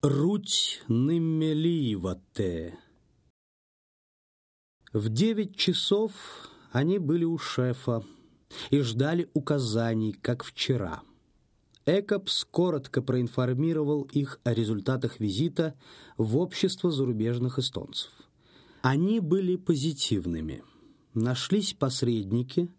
Руть Ныммелиевате. В девять часов они были у шефа и ждали указаний, как вчера. Экопс коротко проинформировал их о результатах визита в общество зарубежных эстонцев. Они были позитивными. Нашлись посредники,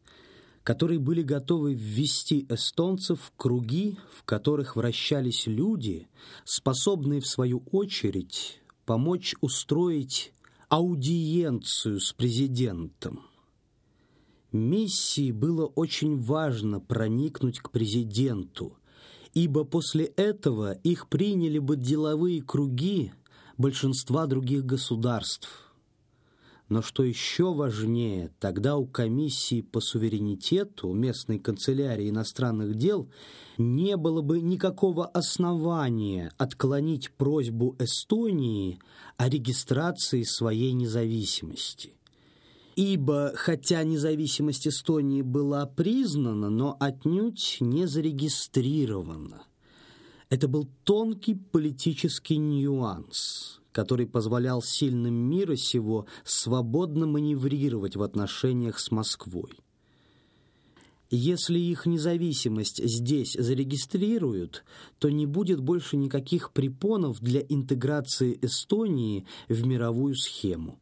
которые были готовы ввести эстонцев в круги, в которых вращались люди, способные, в свою очередь, помочь устроить аудиенцию с президентом. Миссии было очень важно проникнуть к президенту, ибо после этого их приняли бы деловые круги большинства других государств – но что еще важнее, тогда у комиссии по суверенитету местной канцелярии иностранных дел не было бы никакого основания отклонить просьбу Эстонии о регистрации своей независимости. Ибо, хотя независимость Эстонии была признана, но отнюдь не зарегистрирована. Это был тонкий политический нюанс – который позволял сильным мира сего свободно маневрировать в отношениях с Москвой. Если их независимость здесь зарегистрируют, то не будет больше никаких препонов для интеграции Эстонии в мировую схему.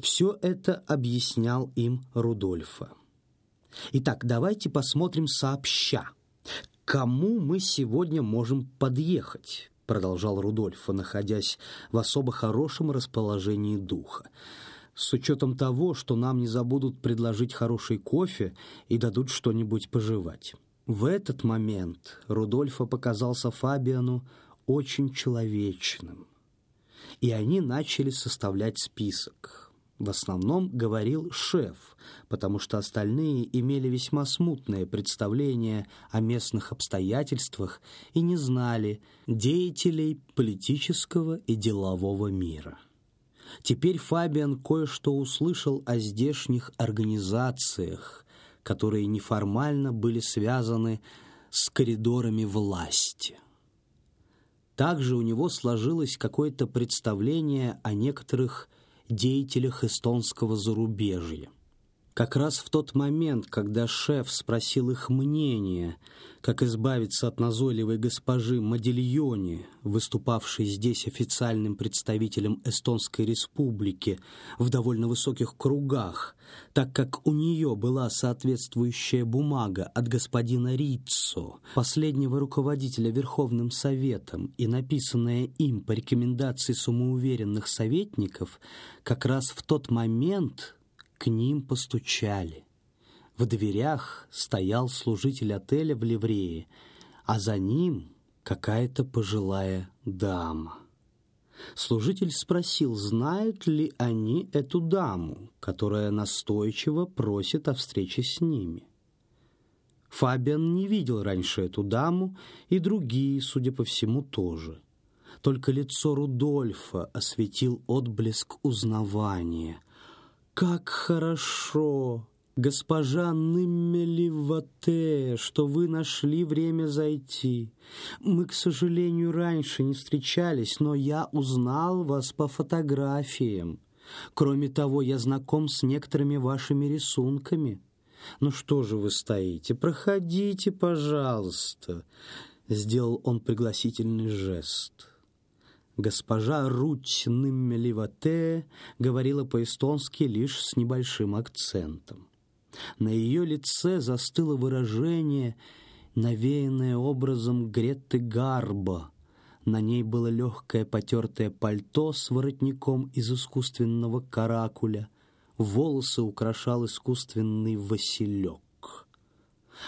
Все это объяснял им Рудольфа. Итак, давайте посмотрим сообща, кому мы сегодня можем подъехать продолжал Рудольф, находясь в особо хорошем расположении духа. С учетом того, что нам не забудут предложить хороший кофе и дадут что-нибудь пожевать. В этот момент Рудольфа показался Фабиану очень человечным. И они начали составлять список в основном говорил шеф, потому что остальные имели весьма смутное представление о местных обстоятельствах и не знали деятелей политического и делового мира. Теперь Фабиан кое-что услышал о здешних организациях, которые неформально были связаны с коридорами власти. Также у него сложилось какое-то представление о некоторых деятелях эстонского зарубежья. Как раз в тот момент, когда шеф спросил их мнение, как избавиться от назойливой госпожи Модильони, выступавшей здесь официальным представителем Эстонской республики в довольно высоких кругах, так как у нее была соответствующая бумага от господина Риццо, последнего руководителя Верховным Советом, и написанная им по рекомендации самоуверенных советников, как раз в тот момент к ним постучали. В дверях стоял служитель отеля в ливрее, а за ним какая-то пожилая дама. Служитель спросил, знают ли они эту даму, которая настойчиво просит о встрече с ними. Фабиан не видел раньше эту даму, и другие, судя по всему, тоже. Только лицо Рудольфа осветил отблеск узнавания, как хорошо, госпожа Ныммеливате, что вы нашли время зайти. Мы, к сожалению, раньше не встречались, но я узнал вас по фотографиям. Кроме того, я знаком с некоторыми вашими рисунками. Ну что же вы стоите? Проходите, пожалуйста. Сделал он пригласительный жест. Госпожа Руть Ныммеливате говорила по-эстонски лишь с небольшим акцентом. На ее лице застыло выражение, навеянное образом Греты Гарба. На ней было легкое потертое пальто с воротником из искусственного каракуля, волосы украшал искусственный василек.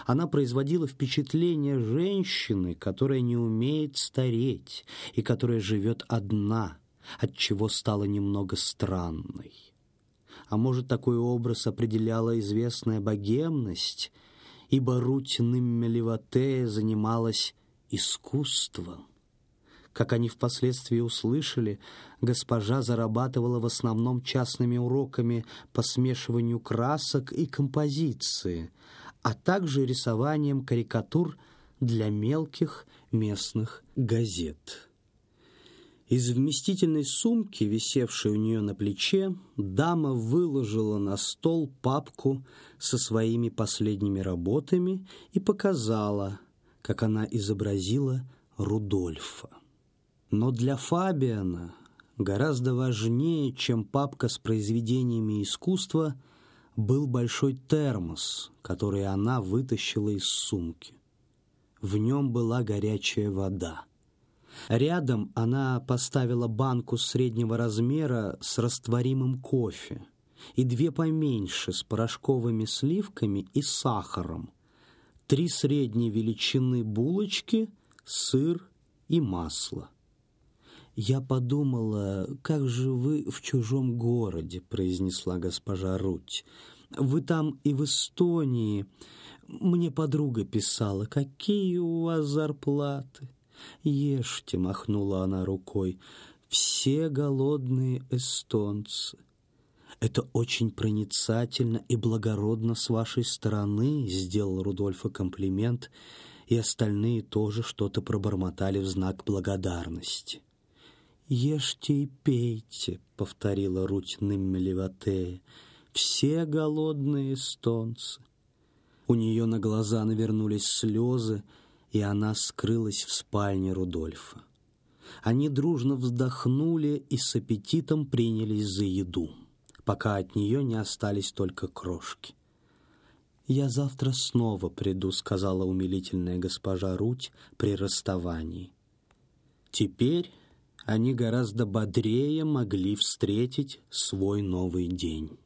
Она производила впечатление женщины, которая не умеет стареть и которая живет одна, от чего стала немного странной. А может, такой образ определяла известная богемность, ибо Руть Ныммелеватея занималась искусством. Как они впоследствии услышали, госпожа зарабатывала в основном частными уроками по смешиванию красок и композиции, а также рисованием карикатур для мелких местных газет. Из вместительной сумки, висевшей у нее на плече, дама выложила на стол папку со своими последними работами и показала, как она изобразила Рудольфа. Но для Фабиана гораздо важнее, чем папка с произведениями искусства, был большой термос, который она вытащила из сумки. В нем была горячая вода. Рядом она поставила банку среднего размера с растворимым кофе и две поменьше с порошковыми сливками и сахаром, три средней величины булочки, сыр и масло. «Я подумала, как же вы в чужом городе», — произнесла госпожа Руть. «Вы там и в Эстонии. Мне подруга писала, какие у вас зарплаты». «Ешьте», — махнула она рукой, — «все голодные эстонцы». «Это очень проницательно и благородно с вашей стороны», — сделал Рудольфа комплимент, и остальные тоже что-то пробормотали в знак благодарности. «Ешьте и пейте», — повторила Руть Ниммелеватея, — «все голодные эстонцы». У нее на глаза навернулись слезы, — и она скрылась в спальне Рудольфа. Они дружно вздохнули и с аппетитом принялись за еду, пока от нее не остались только крошки. «Я завтра снова приду», — сказала умилительная госпожа Руть при расставании. Теперь они гораздо бодрее могли встретить свой новый день.